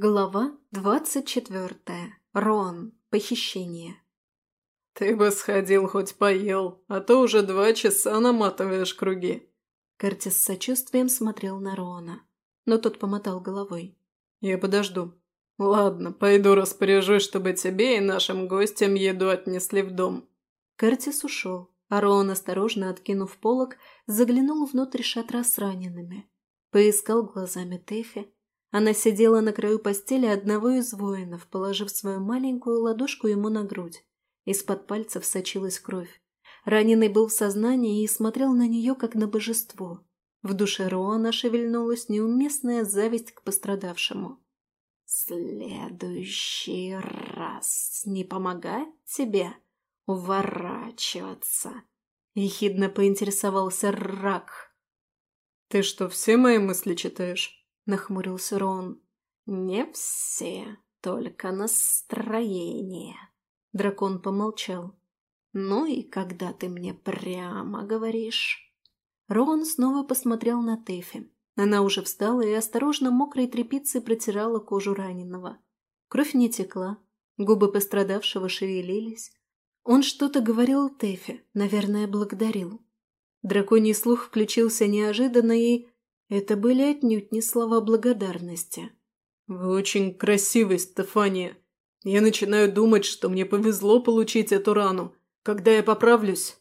Глава двадцать четвертая. Рон. Похищение. «Ты бы сходил, хоть поел, а то уже два часа наматываешь круги». Кертис с сочувствием смотрел на Рона, но тот помотал головой. «Я подожду. Ладно, пойду распоряжусь, чтобы тебе и нашим гостям еду отнесли в дом». Кертис ушел, а Рон, осторожно откинув полог, заглянул внутрь шатра с ранеными. Поискал глазами Тэфи, она сидела на краю постели одного из воинов, положив свою маленькую ладошку ему на грудь. Из-под пальцев сочилась кровь. Раненый был в сознании и смотрел на нее, как на божество. В душе Роана шевельнулась неуместная зависть к пострадавшему. «Следующий раз не помогать тебе уворачиваться?» — ехидно поинтересовался Рак. «Ты что, все мои мысли читаешь?» Нахмурился Рон. «Не все, только настроение». Дракон помолчал. «Ну и когда ты мне прямо говоришь?» Рон снова посмотрел на Тэфи. Она уже встала и осторожно мокрой тряпицей протирала кожу раненого. Кровь не текла, губы пострадавшего шевелились. Он что-то говорил Тэфи, наверное, благодарил. Драконий слух включился неожиданно и это были отнюдь не слова благодарности. «Вы очень красивый, Стефания. Я начинаю думать, что мне повезло получить эту рану. Когда я поправлюсь...»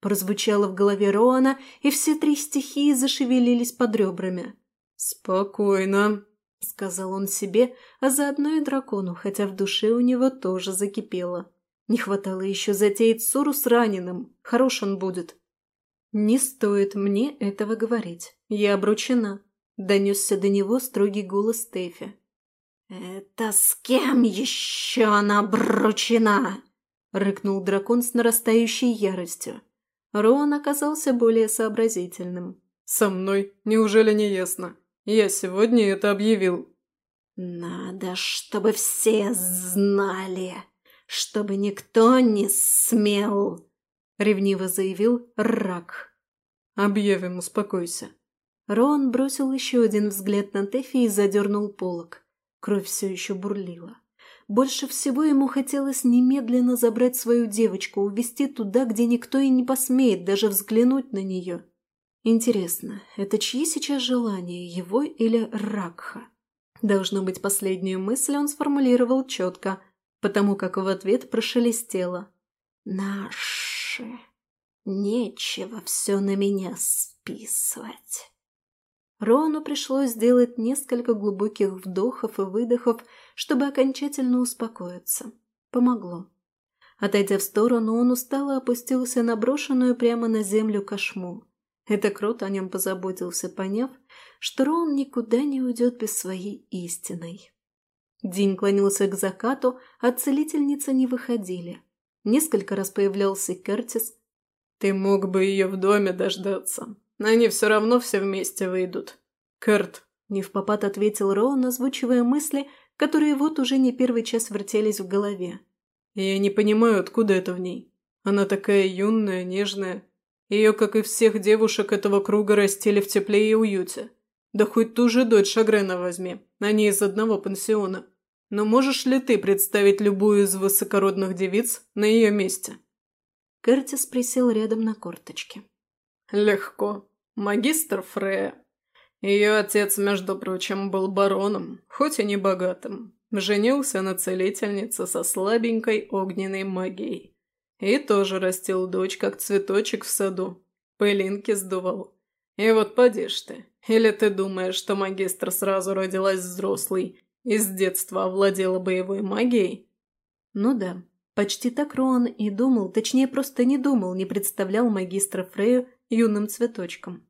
прозвучало в голове Роана, и все три стихии зашевелились под ребрами. «Спокойно», — сказал он себе, а заодно и дракону, хотя в душе у него тоже закипело. Не хватало еще затеять ссору с раненым. Хорош он будет. «Не стоит мне этого говорить. Я обручена», — донесся до него строгий голос Стефи. «Это с кем еще она обручена?» — рыкнул дракон с нарастающей яростью. Роан оказался более сообразительным. «Со мной? Неужели не ясно? Я сегодня это объявил». «Надо, чтобы все знали, чтобы никто не смел ревниво заявил Рак. «Объявим, успокойся». Рон бросил еще один взгляд на Тэфи и задернул полок. Кровь все еще бурлила. Больше всего ему хотелось немедленно забрать свою девочку, увезти туда, где никто и не посмеет даже взглянуть на нее. Интересно, это чьи сейчас желания, его или Ракха? Должно быть, последнюю мысль он сформулировал четко, потому как в ответ прошелестело. «Наш» больше. Нечего все на меня списывать. Рону пришлось сделать несколько глубоких вдохов и выдохов, чтобы окончательно успокоиться. Помогло. Отойдя в сторону, он устало опустился на брошенную прямо на землю кошму. Это Крот о нем позаботился, поняв, что Рон никуда не уйдет без своей истиной. День клонился к закату, а целительницы не выходили. Несколько раз появлялся Кертис. «Ты мог бы ее в доме дождаться. Они все равно все вместе выйдут. Керт!» Не в попад ответил Роун, озвучивая мысли, которые вот уже не первый час вертелись в голове. «Я не понимаю, откуда это в ней. Она такая юная, нежная. Ее, как и всех девушек этого круга, растили в тепле и уюте. Да хоть ту же дочь Шагрена возьми, они из одного пансиона. Но можешь ли ты представить любую из высокородных девиц на ее месте?» Кертис присел рядом на корточке. «Легко. Магистр Фрея. Ее отец, между прочим, был бароном, хоть и не богатым. Женился на целительнице со слабенькой огненной магией. И тоже растил дочь, как цветочек в саду. Пылинки сдувал. И вот поди ты. Или ты думаешь, что магистр сразу родилась взрослой и с детства овладела боевой магией? Ну да, почти так Роан и думал, точнее просто не думал, не представлял магистра Фрею юным цветочком.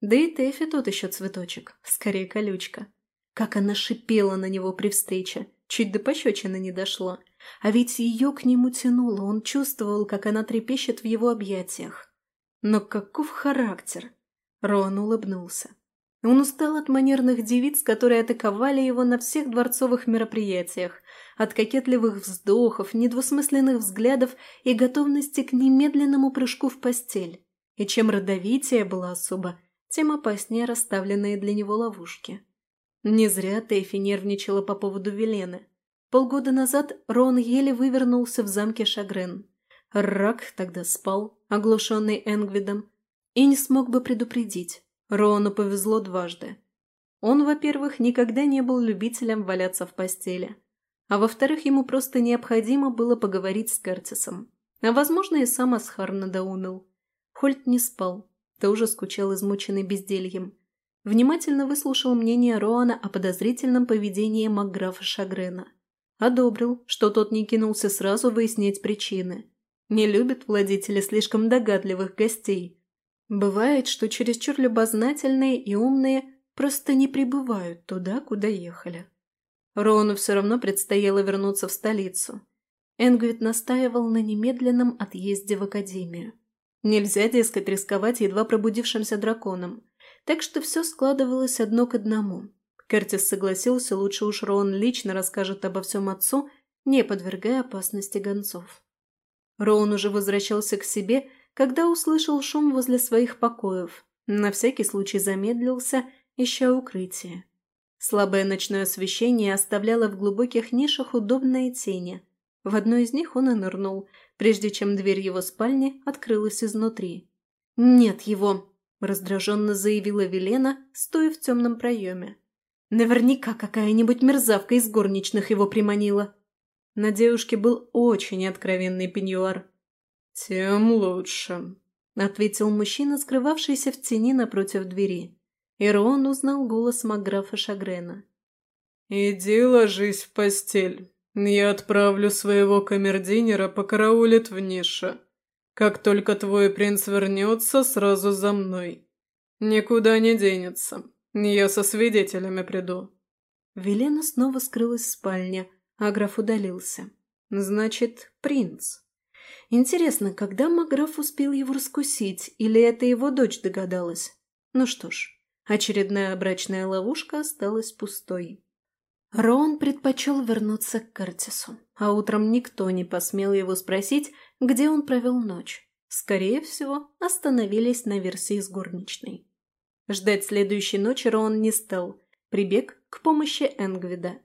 Да и Тэфи тот еще цветочек, скорее колючка. Как она шипела на него при встрече, чуть до пощечины не дошла. А ведь ее к нему тянуло, он чувствовал, как она трепещет в его объятиях. Но каков характер? Роан улыбнулся. Он устал от манерных девиц, которые атаковали его на всех дворцовых мероприятиях, от кокетливых вздохов, недвусмысленных взглядов и готовности к немедленному прыжку в постель. И чем родовитее была особа, тем опаснее расставленные для него ловушки. Не зря Тэфи нервничала по поводу Велены. Полгода назад Рон еле вывернулся в замке Шагрен. Рак тогда спал, оглушенный Энгвидом, и не смог бы предупредить. Рону повезло дважды. Он, во-первых, никогда не был любителем валяться в постели, а во-вторых, ему просто необходимо было поговорить с Кертисом. А, возможно, и сам Асхар надоумил. Хольт не спал, тоже скучал измученный бездельем. Внимательно выслушал мнение Роана о подозрительном поведении Макграфа Шагрена. Одобрил, что тот не кинулся сразу выяснять причины. Не любит владетели слишком догадливых гостей. Бывает, что чересчур любознательные и умные просто не прибывают туда, куда ехали. Роану все равно предстояло вернуться в столицу. Энгвит настаивал на немедленном отъезде в академию. Нельзя, дескать, рисковать едва пробудившимся драконом. Так что все складывалось одно к одному. Кертис согласился, лучше уж Роан лично расскажет обо всем отцу, не подвергая опасности гонцов. Роун уже возвращался к себе, когда услышал шум возле своих покоев. На всякий случай замедлился, ища укрытие. Слабое ночное освещение оставляло в глубоких нишах удобные тени. В одной из них он и нырнул, прежде чем дверь его спальни открылась изнутри. «Нет его!» – раздраженно заявила Велена, стоя в темном проеме. «Наверняка какая-нибудь мерзавка из горничных его приманила!» На девушке был очень откровенный пеньюар. «Тем лучше», – ответил мужчина, скрывавшийся в тени напротив двери. Ирон узнал голос Макграфа Шагрена. «Иди ложись в постель. Я отправлю своего камердинера покараулить в нише. Как только твой принц вернется, сразу за мной. Никуда не денется. Я со свидетелями приду». Велена снова скрылась в спальне, а граф удалился. «Значит, принц». Интересно, когда Маграф успел его раскусить, или это его дочь догадалась? Ну что ж, очередная брачная ловушка осталась пустой. Рон предпочел вернуться к Кертису, а утром никто не посмел его спросить, где он провел ночь. Скорее всего, остановились на версии с горничной. Ждать следующей ночи Рон не стал, прибег к помощи Энгвида.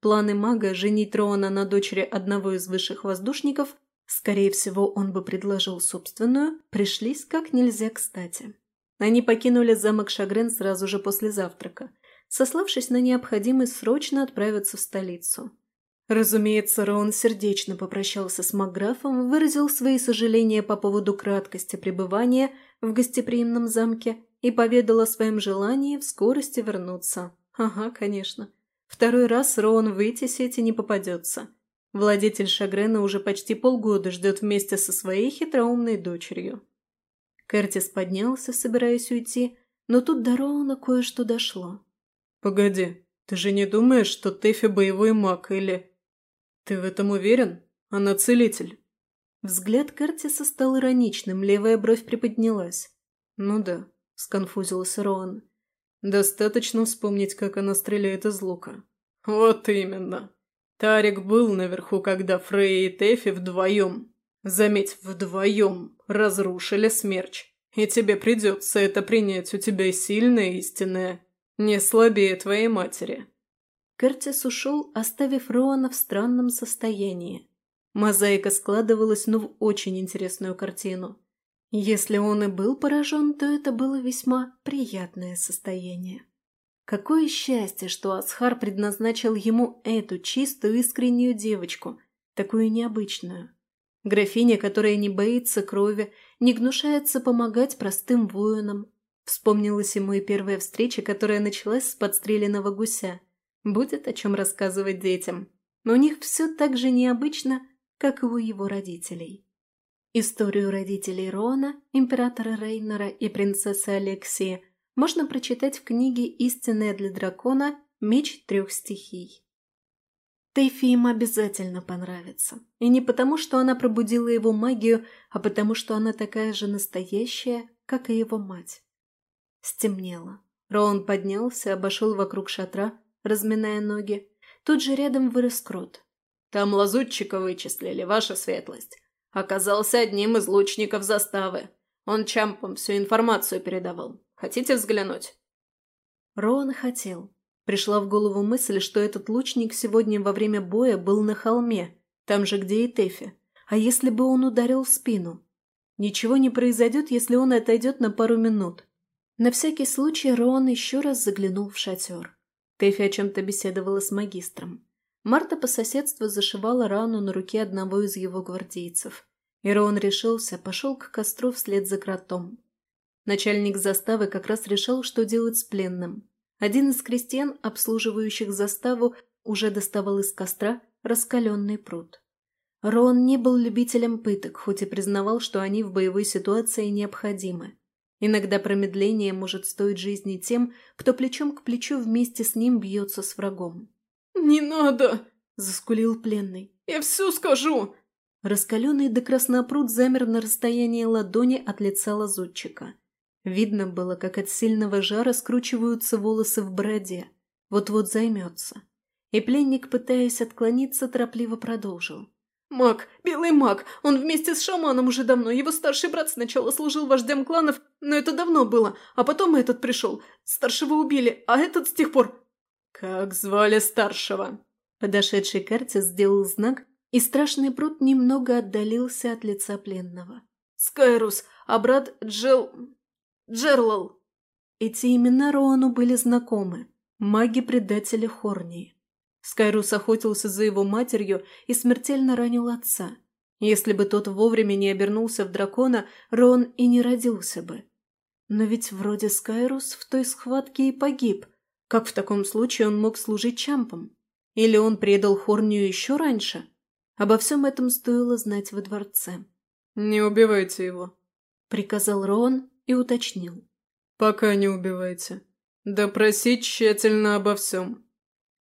Планы мага женить Роана на дочери одного из высших воздушников, скорее всего, он бы предложил собственную, пришлись как нельзя кстати. Они покинули замок Шагрен сразу же после завтрака – сославшись на необходимость срочно отправиться в столицу. Разумеется, Рон сердечно попрощался с Макграфом, выразил свои сожаления по поводу краткости пребывания в гостеприимном замке и поведал о своем желании в скорости вернуться. Ага, конечно. Второй раз Роун в эти сети не попадется. Владетель Шагрена уже почти полгода ждет вместе со своей хитроумной дочерью. Кертис поднялся, собираясь уйти, но тут до Роуна кое-что дошло. «Погоди, ты же не думаешь, что Тэфи боевой маг или...» «Ты в этом уверен? Она целитель». Взгляд Кертиса стал ироничным, левая бровь приподнялась. «Ну да», — сконфузился Роан. «Достаточно вспомнить, как она стреляет из лука». «Вот именно. Тарик был наверху, когда Фрей и Тэфи вдвоем, заметь, вдвоем, разрушили смерч. И тебе придется это принять, у тебя сильная истинная не слабее твоей матери». Кертис ушел, оставив Роана в странном состоянии. Мозаика складывалась, ну, в очень интересную картину. Если он и был поражен, то это было весьма приятное состояние. Какое счастье, что Асхар предназначил ему эту чистую искреннюю девочку, такую необычную. Графиня, которая не боится крови, не гнушается помогать простым воинам, Вспомнилась ему и первая встреча, которая началась с подстреленного гуся. Будет о чем рассказывать детям. Но у них все так же необычно, как и у его родителей. Историю родителей Рона, императора Рейнера и принцессы Алексии можно прочитать в книге «Истинная для дракона. Меч трех стихий». Тэйфи им обязательно понравится. И не потому, что она пробудила его магию, а потому, что она такая же настоящая, как и его мать. Стемнело. Роун поднялся, обошел вокруг шатра, разминая ноги. Тут же рядом вырос крот. «Там лазутчика вычислили, ваша светлость. Оказался одним из лучников заставы. Он Чампам всю информацию передавал. Хотите взглянуть?» Роун хотел. Пришла в голову мысль, что этот лучник сегодня во время боя был на холме, там же, где и Тэфи. А если бы он ударил в спину? Ничего не произойдет, если он отойдет на пару минут. На всякий случай Роан еще раз заглянул в шатер. Тэфи о чем-то беседовала с магистром. Марта по соседству зашивала рану на руке одного из его гвардейцев. И Роан решился, пошел к костру вслед за кротом. Начальник заставы как раз решил, что делать с пленным. Один из крестьян, обслуживающих заставу, уже доставал из костра раскаленный пруд. Рон не был любителем пыток, хоть и признавал, что они в боевой ситуации необходимы. Иногда промедление может стоить жизни тем, кто плечом к плечу вместе с ним бьется с врагом. «Не надо!» – заскулил пленный. «Я все скажу!» Раскаленный до краснопруд замер на расстоянии ладони от лица лазутчика. Видно было, как от сильного жара скручиваются волосы в бороде. Вот-вот займется. И пленник, пытаясь отклониться, торопливо продолжил. «Маг, белый маг, он вместе с шаманом уже давно. Его старший брат сначала служил вождем кланов, но это давно было. А потом этот пришел. Старшего убили, а этот с тех пор...» «Как звали старшего?» Подошедший Картис сделал знак, и страшный пруд немного отдалился от лица пленного. «Скайрус, а брат Джел... Джерлал». Эти имена Роану были знакомы. Маги-предатели Хорнии. Скайрус охотился за его матерью и смертельно ранил отца. Если бы тот вовремя не обернулся в дракона, Рон и не родился бы. Но ведь вроде Скайрус в той схватке и погиб. Как в таком случае он мог служить Чампом? Или он предал Хорнию еще раньше? Обо всем этом стоило знать во дворце. «Не убивайте его», — приказал Рон и уточнил. «Пока не убивайте. Допросить тщательно обо всем.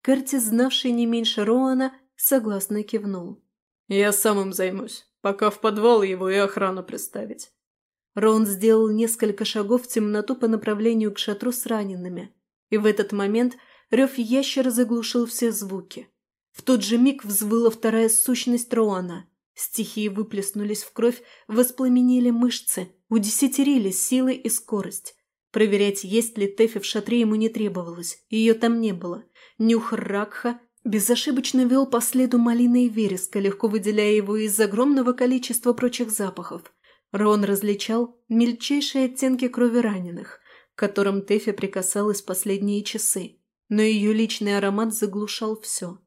Кертис, знавший не меньше Роана, согласно кивнул. «Я сам им займусь, пока в подвал его и охрану приставить». Роан сделал несколько шагов в темноту по направлению к шатру с ранеными, и в этот момент рев ящера заглушил все звуки. В тот же миг взвыла вторая сущность Роана. Стихии выплеснулись в кровь, воспламенили мышцы, удесятерили силы и скорость. Проверять, есть ли Тэфи в шатре, ему не требовалось, ее там не было – Нюх Ракха безошибочно вел по следу малины и вереска, легко выделяя его из огромного количества прочих запахов. Рон различал мельчайшие оттенки крови раненых, к которым Тэфи прикасалась последние часы, но ее личный аромат заглушал все.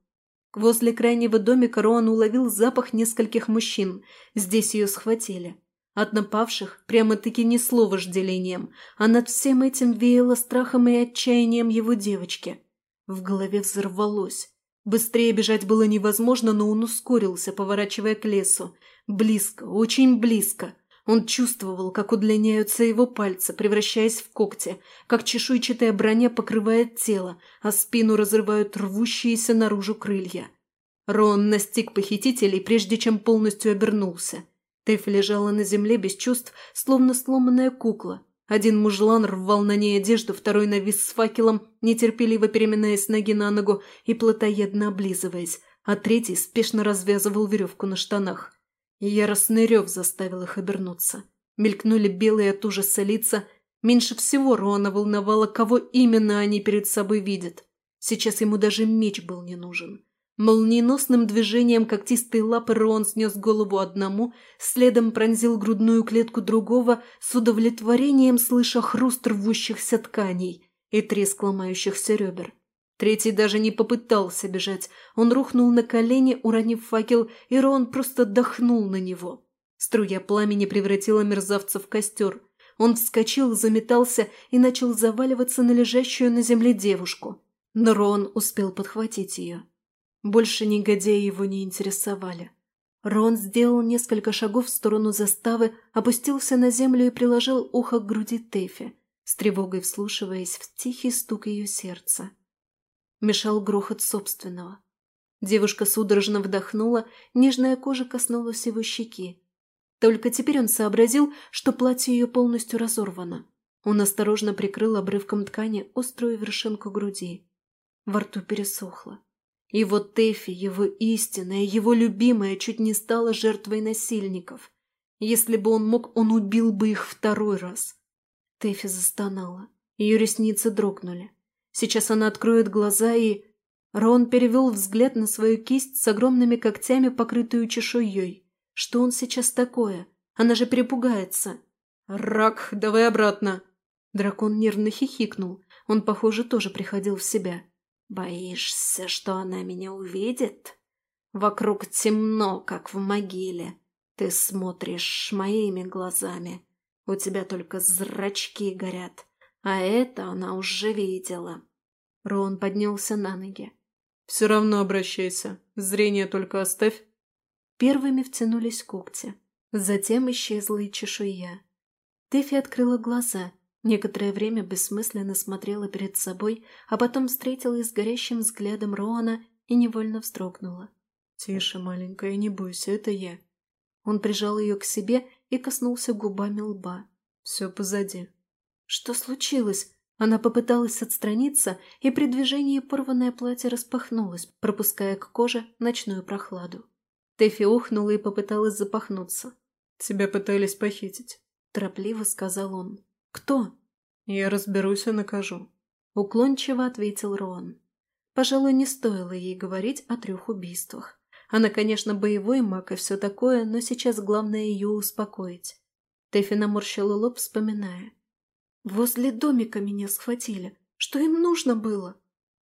Возле крайнего домика Роан уловил запах нескольких мужчин. Здесь ее схватили. От напавших прямо-таки несло вожделением, а над всем этим веяло страхом и отчаянием его девочки – в голове взорвалось. Быстрее бежать было невозможно, но он ускорился, поворачивая к лесу. Близко, очень близко. Он чувствовал, как удлиняются его пальцы, превращаясь в когти, как чешуйчатая броня покрывает тело, а спину разрывают рвущиеся наружу крылья. Рон настиг похитителей, прежде чем полностью обернулся. Тэф лежала на земле без чувств, словно сломанная кукла, один мужлан рвал на ней одежду, второй навис с факелом, нетерпеливо переминаясь ноги на ногу и плотоядно облизываясь, а третий спешно развязывал веревку на штанах. Яростный рев заставил их обернуться. Мелькнули белые от ужаса лица. Меньше всего Роана волновало, кого именно они перед собой видят. Сейчас ему даже меч был не нужен. Молниеносным движением когтистой лапы Рон снес голову одному, следом пронзил грудную клетку другого, с удовлетворением слыша хруст рвущихся тканей и треск ломающихся ребер. Третий даже не попытался бежать. Он рухнул на колени, уронив факел, и Рон просто дохнул на него. Струя пламени превратила мерзавца в костер. Он вскочил, заметался и начал заваливаться на лежащую на земле девушку. Но Рон успел подхватить ее. Больше негодяи его не интересовали. Рон сделал несколько шагов в сторону заставы, опустился на землю и приложил ухо к груди Тэфи, с тревогой вслушиваясь в тихий стук ее сердца. Мешал грохот собственного. Девушка судорожно вдохнула, нежная кожа коснулась его щеки. Только теперь он сообразил, что платье ее полностью разорвано. Он осторожно прикрыл обрывком ткани острую вершинку груди. Во рту пересохло. И вот Тэфи, его истинная, его любимая, чуть не стала жертвой насильников. Если бы он мог, он убил бы их второй раз. Тэфи застонала. Ее ресницы дрогнули. Сейчас она откроет глаза и... Рон перевел взгляд на свою кисть с огромными когтями, покрытую чешуей. Что он сейчас такое? Она же перепугается. «Рак, давай обратно!» Дракон нервно хихикнул. Он, похоже, тоже приходил в себя. «Боишься, что она меня увидит? Вокруг темно, как в могиле. Ты смотришь моими глазами. У тебя только зрачки горят. А это она уже видела». Рон поднялся на ноги. «Все равно обращайся. Зрение только оставь». Первыми втянулись когти. Затем исчезла и чешуя. Тэфи открыла глаза, некоторое время бессмысленно смотрела перед собой, а потом встретилась с горящим взглядом Роана и невольно вздрогнула. «Тише, маленькая, не бойся, это я». Он прижал ее к себе и коснулся губами лба. «Все позади». «Что случилось?» Она попыталась отстраниться, и при движении порванное платье распахнулось, пропуская к коже ночную прохладу. Тэфи охнула и попыталась запахнуться. «Тебя пытались похитить», – торопливо сказал он. «Кто?» «Я разберусь и накажу», – уклончиво ответил Рон. Пожалуй, не стоило ей говорить о трех убийствах. Она, конечно, боевой маг и все такое, но сейчас главное ее успокоить. Тэфи наморщила лоб, вспоминая. «Возле домика меня схватили. Что им нужно было?»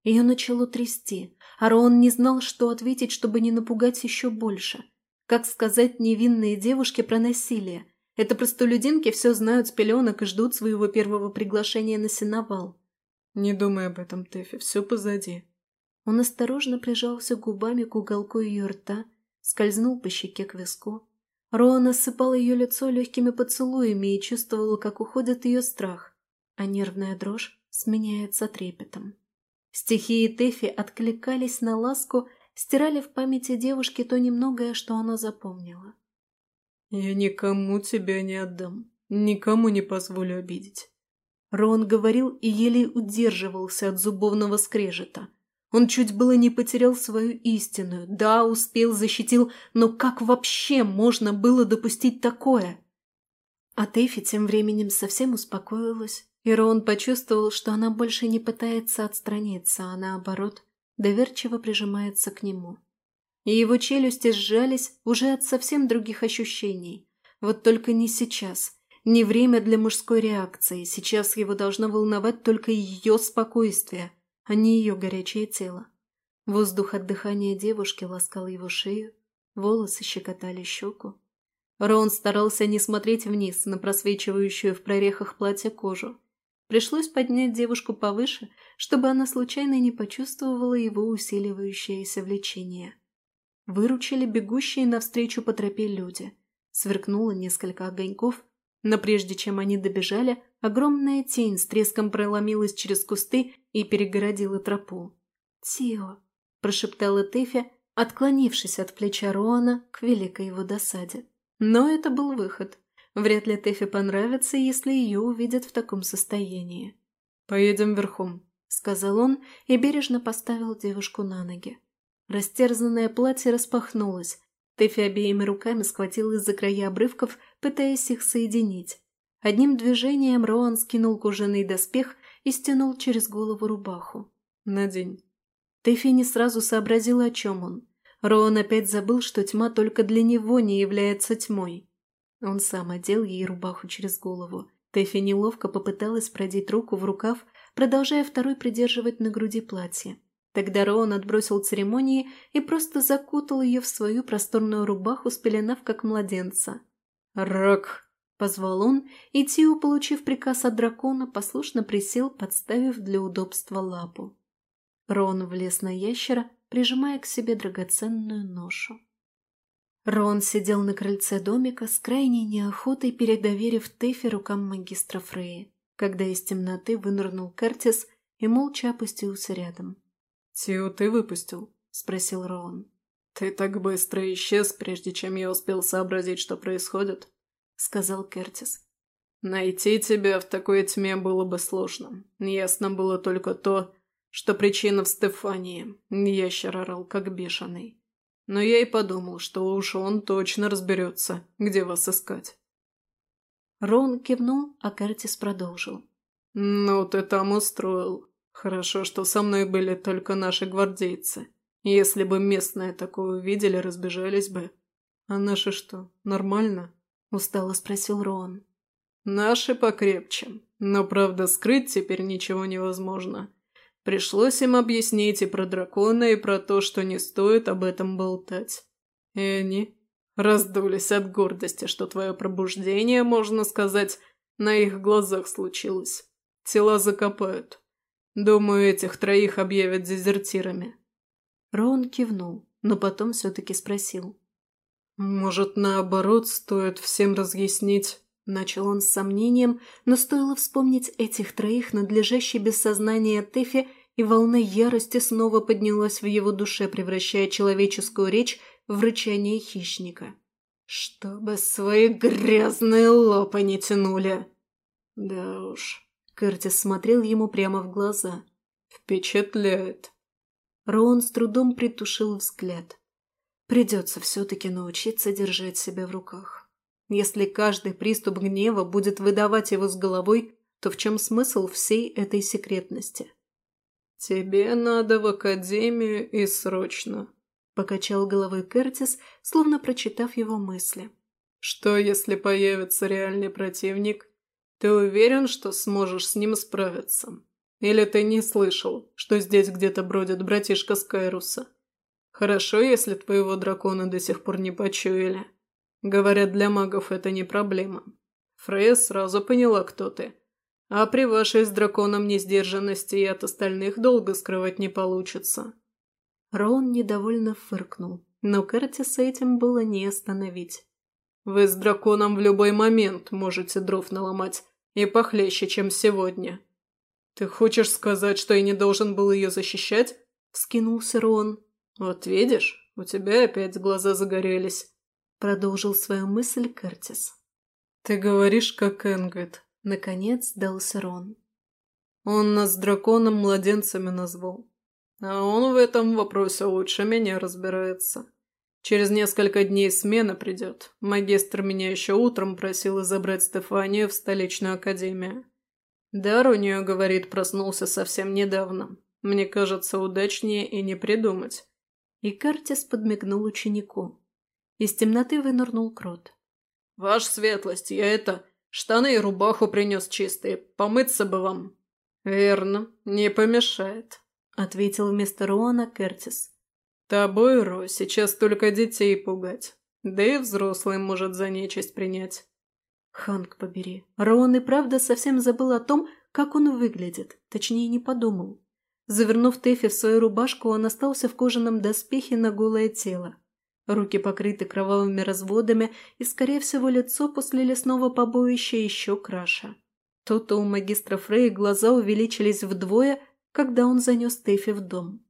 Ее начало трясти, а Роон не знал, что ответить, чтобы не напугать еще больше. Как сказать невинные девушке про насилие? Это простолюдинки все знают с пеленок и ждут своего первого приглашения на сеновал. «Не думай об этом, Тэфи, все позади». Он осторожно прижался губами к уголку ее рта, скользнул по щеке к виску. Роан осыпал ее лицо легкими поцелуями и чувствовал, как уходит ее страх, а нервная дрожь сменяется трепетом. Стихии Тэфи откликались на ласку, стирали в памяти девушки то немногое, что она запомнила. «Я никому тебя не отдам, никому не позволю обидеть». Рон говорил и еле удерживался от зубовного скрежета. Он чуть было не потерял свою истинную. Да, успел, защитил, но как вообще можно было допустить такое? А Тэфи тем временем совсем успокоилась и Рон почувствовал, что она больше не пытается отстраниться, а наоборот, доверчиво прижимается к нему. И его челюсти сжались уже от совсем других ощущений. Вот только не сейчас. Не время для мужской реакции. Сейчас его должно волновать только ее спокойствие, а не ее горячее тело. Воздух от дыхания девушки ласкал его шею, волосы щекотали щеку. Рон старался не смотреть вниз на просвечивающую в прорехах платья кожу. Пришлось поднять девушку повыше, чтобы она случайно не почувствовала его усиливающееся влечение. Выручили бегущие навстречу по тропе люди. Сверкнуло несколько огоньков, но прежде чем они добежали, огромная тень с треском проломилась через кусты и перегородила тропу. «Тио», – прошептала Тэфи, отклонившись от плеча Роана к великой его досаде. Но это был выход. Вряд ли Тэфи понравится, если ее увидят в таком состоянии. «Поедем верхом», — сказал он и бережно поставил девушку на ноги. Растерзанное платье распахнулось. Тэфи обеими руками схватилась за края обрывков, пытаясь их соединить. Одним движением Роан скинул кожаный доспех и стянул через голову рубаху. «Надень». Тэфи не сразу сообразила, о чем он. Роан опять забыл, что тьма только для него не является тьмой. Он сам одел ей рубаху через голову. Тэфи неловко попыталась продеть руку в рукав, продолжая второй придерживать на груди платье. Тогда Роун отбросил церемонии и просто закутал ее в свою просторную рубаху, спеленав как младенца. «Рак!» – позвал он, и Тио, получив приказ от дракона, послушно присел, подставив для удобства лапу. Рон влез на ящера, прижимая к себе драгоценную ношу. Рон сидел на крыльце домика с крайней неохотой, передоверив Тэфи рукам магистра Фрея, когда из темноты вынырнул Кертис и молча опустился рядом. «Тио ты выпустил?» – спросил Рон. «Ты так быстро исчез, прежде чем я успел сообразить, что происходит», – сказал Кертис. «Найти тебя в такой тьме было бы сложно. Ясно было только то, что причина в Стефании. Ящер орал как бешеный. Но я и подумал, что уж он точно разберется, где вас искать. Рон кивнул, а Кертис продолжил. «Ну, ты там устроил. Хорошо, что со мной были только наши гвардейцы. Если бы местные такое увидели, разбежались бы. А наши что, нормально? Устало спросил Рон. Наши покрепче. Но, правда, скрыть теперь ничего невозможно. Пришлось им объяснить и про дракона, и про то, что не стоит об этом болтать. И они раздулись от гордости, что твое пробуждение, можно сказать, на их глазах случилось. Тела закопают. Думаю, этих троих объявят дезертирами. Роун кивнул, но потом все-таки спросил. «Может, наоборот, стоит всем разъяснить?» Начал он с сомнением, но стоило вспомнить этих троих, надлежащей без сознания Тэфи, и волна ярости снова поднялась в его душе, превращая человеческую речь в рычание хищника. «Чтобы свои грязные лапы не тянули!» «Да уж», — Кертис смотрел ему прямо в глаза. «Впечатляет!» Роун с трудом притушил взгляд. Придется все-таки научиться держать себя в руках. Если каждый приступ гнева будет выдавать его с головой, то в чем смысл всей этой секретности? «Тебе надо в академию и срочно», – покачал головой Кертис, словно прочитав его мысли. «Что, если появится реальный противник? Ты уверен, что сможешь с ним справиться? Или ты не слышал, что здесь где-то бродит братишка Скайруса? Хорошо, если твоего дракона до сих пор не почуяли. Говорят, для магов это не проблема. Фрея сразу поняла, кто ты. А при вашей с драконом несдержанности и от остальных долго скрывать не получится. Роун недовольно фыркнул, но Кертиса этим было не остановить. «Вы с драконом в любой момент можете дров наломать, и похлеще, чем сегодня». «Ты хочешь сказать, что я не должен был ее защищать?» – вскинулся Рон. «Вот видишь, у тебя опять глаза загорелись», – продолжил свою мысль Кертис. «Ты говоришь, как Энгвит», – наконец дался Рон. «Он нас драконом младенцами назвал. А он в этом вопросе лучше меня разбирается. Через несколько дней смена придет. Магистр меня еще утром просил забрать Стефанию в столичную академию. Дар у нее, говорит, проснулся совсем недавно. Мне кажется, удачнее и не придумать. И Картис подмигнул ученику. Из темноты вынырнул Крот. «Ваша светлость, я это... Штаны и рубаху принес чистые. Помыться бы вам». «Верно, не помешает», — ответил вместо Руана Кертис. «Тобой, Ро, сейчас только детей пугать. Да и взрослый может за нечисть принять». Ханк побери. Роан и правда совсем забыл о том, как он выглядит. Точнее, не подумал. Завернув Тэфи в свою рубашку, он остался в кожаном доспехе на голое тело. Руки покрыты кровавыми разводами, и, скорее всего, лицо после лесного побоища еще краше. То-то у магистра Фрей глаза увеличились вдвое, когда он занес Тэфи в дом.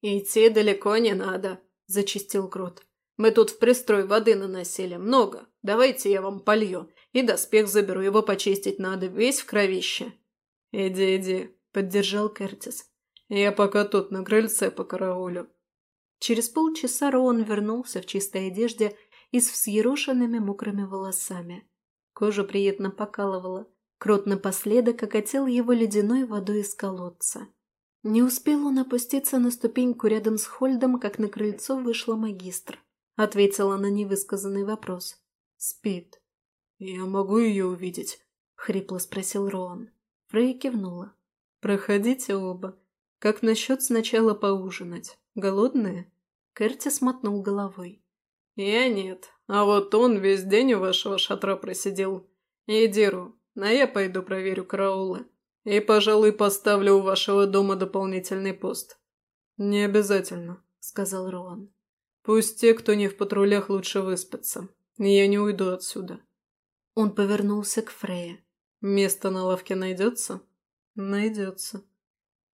«Идти далеко не надо», – зачистил Крот. «Мы тут в пристрой воды наносили. Много. Давайте я вам полью. И доспех заберу, его почистить надо. Весь в кровище». «Иди, иди», – поддержал Кертис. «Я пока тут на крыльце по караулю». Через полчаса Роуэн вернулся в чистой одежде и с взъерошенными мокрыми волосами. Кожа приятно покалывала. Крот напоследок окатил его ледяной водой из колодца. Не успел он опуститься на ступеньку рядом с Хольдом, как на крыльцо вышла магистр. Ответила на невысказанный вопрос. «Спит». «Я могу ее увидеть?» — хрипло спросил Роан. Фрей кивнула. «Проходите оба. Как насчет сначала поужинать? Голодные?» Керти смотнул головой. «Я нет. А вот он весь день у вашего шатра просидел. Иди, Ру, а я пойду проверю караулы. И, пожалуй, поставлю у вашего дома дополнительный пост». «Не обязательно», — сказал Роан. «Пусть те, кто не в патрулях, лучше выспятся. Я не уйду отсюда». Он повернулся к Фрейе. «Место на лавке найдется?» «Найдется».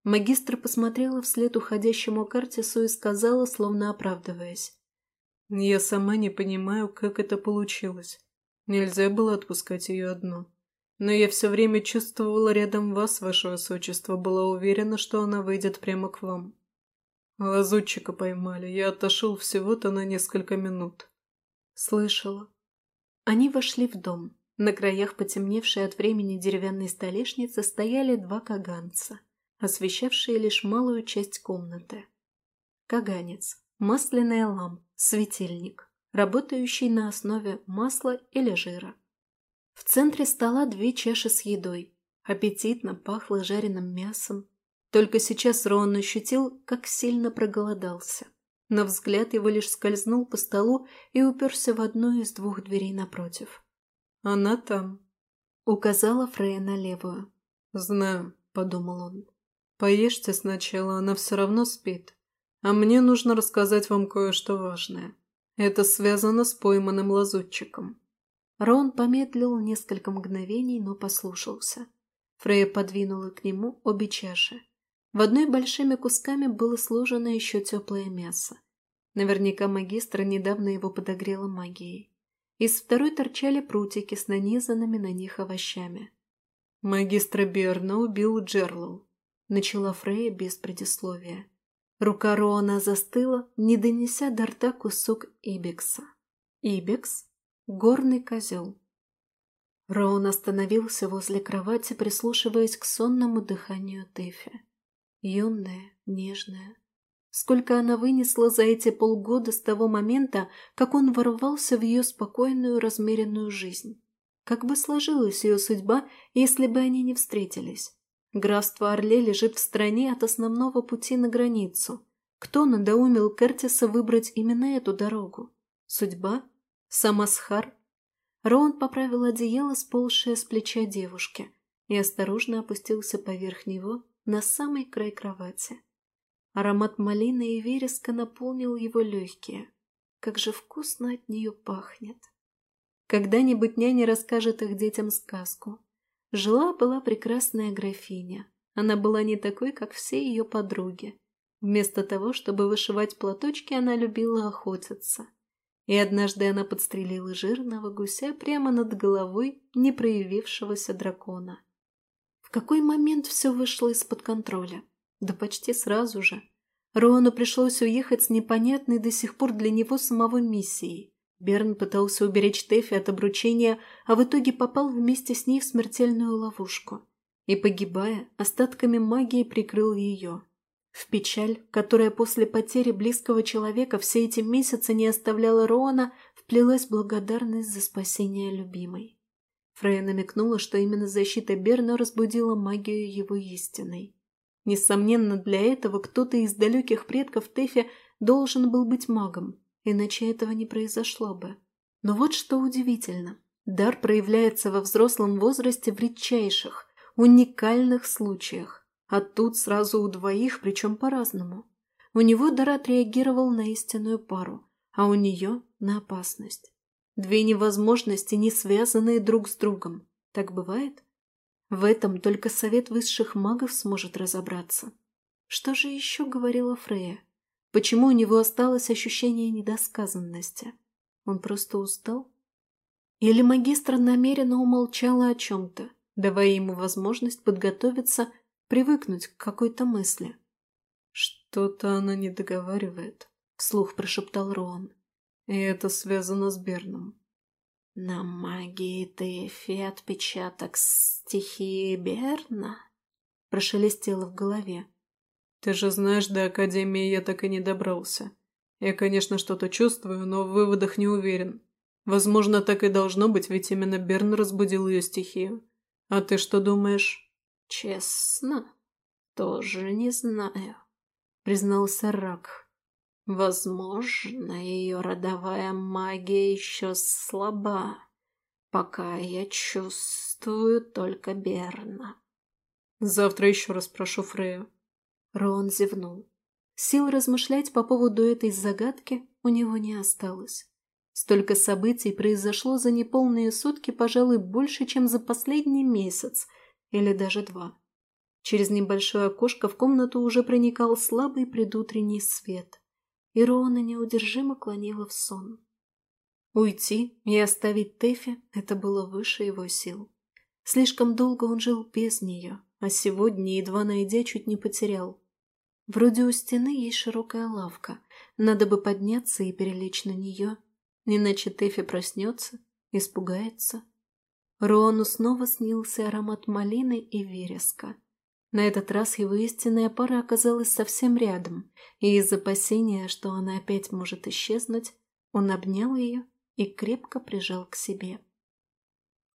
Магистр посмотрела вслед уходящему Картису и сказала, словно оправдываясь. «Я сама не понимаю, как это получилось. Нельзя было отпускать ее одну. Но я все время чувствовала рядом вас, ваше высочество, была уверена, что она выйдет прямо к вам. Лазутчика поймали, я отошел всего-то на несколько минут. Слышала. Они вошли в дом. На краях потемневшей от времени деревянной столешницы стояли два каганца. Освещавшие лишь малую часть комнаты. Каганец, масляная лампа, светильник, работающий на основе масла или жира. В центре стола две чаши с едой. Аппетитно пахло жареным мясом. Только сейчас Роан ощутил, как сильно проголодался. Но взгляд его лишь скользнул по столу и уперся в одну из двух дверей напротив. «Она там», — указала Фрея на левую. «Знаю», — подумал он. «Поешьте сначала, она все равно спит. А мне нужно рассказать вам кое-что важное. Это связано с пойманным лазутчиком». Рон помедлил несколько мгновений, но послушался. Фрея подвинула к нему обе чаши. В одной большими кусками было сложено еще теплое мясо. Наверняка магистра недавно его подогрела магией. Из второй торчали прутики с нанизанными на них овощами. «Магистра Берна убил Джерлоу», — начала Фрея без предисловия. Рука Роана застыла, не донеся до рта кусок ибекса. Ибекс — горный козел. Роан остановился возле кровати, прислушиваясь к сонному дыханию Тэфи. Юная, нежная. Сколько она вынесла за эти полгода с того момента, как он ворвался в ее спокойную, размеренную жизнь. Как бы сложилась ее судьба, если бы они не встретились? Графство Орле лежит в стороне от основного пути на границу. Кто надоумил Кертиса выбрать именно эту дорогу? Судьба? Самасхар? Роун поправил одеяло, сползшее с плеча девушки, и осторожно опустился поверх него, на самый край кровати. Аромат малины и вереска наполнил его легкие. Как же вкусно от нее пахнет. Когда-нибудь няня расскажет их детям сказку. Жила-была прекрасная графиня. Она была не такой, как все ее подруги. Вместо того, чтобы вышивать платочки, она любила охотиться. И однажды она подстрелила жирного гуся прямо над головой не проявившегося дракона. В какой момент все вышло из-под контроля? Да почти сразу же. Роану пришлось уехать с непонятной до сих пор для него самого миссией. Берн пытался уберечь Тэфи от обручения, а в итоге попал вместе с ней в смертельную ловушку. И, погибая, остатками магии прикрыл ее. В печаль, которая после потери близкого человека все эти месяцы не оставляла Роана, вплелась благодарность за спасение любимой. Фрея намекнула, что именно защита Берна разбудила магию его истиной. Несомненно, для этого кто-то из далеких предков Тэфи должен был быть магом, иначе этого не произошло бы. Но вот что удивительно. Дар проявляется во взрослом возрасте в редчайших, уникальных случаях. А тут сразу у двоих, причем по-разному. У него дар отреагировал на истинную пару, а у нее – на опасность. Две невозможности, не связанные друг с другом. Так бывает? В этом только совет высших магов сможет разобраться. Что же еще говорила Фрея? Почему у него осталось ощущение недосказанности? Он просто устал? Или магистр намеренно умолчала о чем-то, давая ему возможность подготовиться, привыкнуть к какой-то мысли? «Что-то она не договаривает», — вслух прошептал Роан. И это связано с Берном. На магии Тэфи отпечаток стихии Берна? Прошелестело в голове. Ты же знаешь, до Академии я так и не добрался. Я, конечно, что-то чувствую, но в выводах не уверен. Возможно, так и должно быть, ведь именно Берн разбудил ее стихию. А ты что думаешь? Честно, тоже не знаю, признался Рак. Возможно, ее родовая магия еще слаба, пока я чувствую только Берна. Завтра еще раз прошу Фрею. Рон зевнул. Сил размышлять по поводу этой загадки у него не осталось. Столько событий произошло за неполные сутки, пожалуй, больше, чем за последний месяц, или даже два. Через небольшое окошко в комнату уже проникал слабый предутренний свет и Роана неудержимо клонила в сон. Уйти и оставить Тэфи – это было выше его сил. Слишком долго он жил без нее, а сегодня, едва найдя, чуть не потерял. Вроде у стены есть широкая лавка, надо бы подняться и перелечь на нее, иначе Тэфи проснется, испугается. Роану снова снился аромат малины и вереска. На этот раз его истинная пара оказалась совсем рядом, и из опасения, что она опять может исчезнуть, он обнял ее и крепко прижал к себе.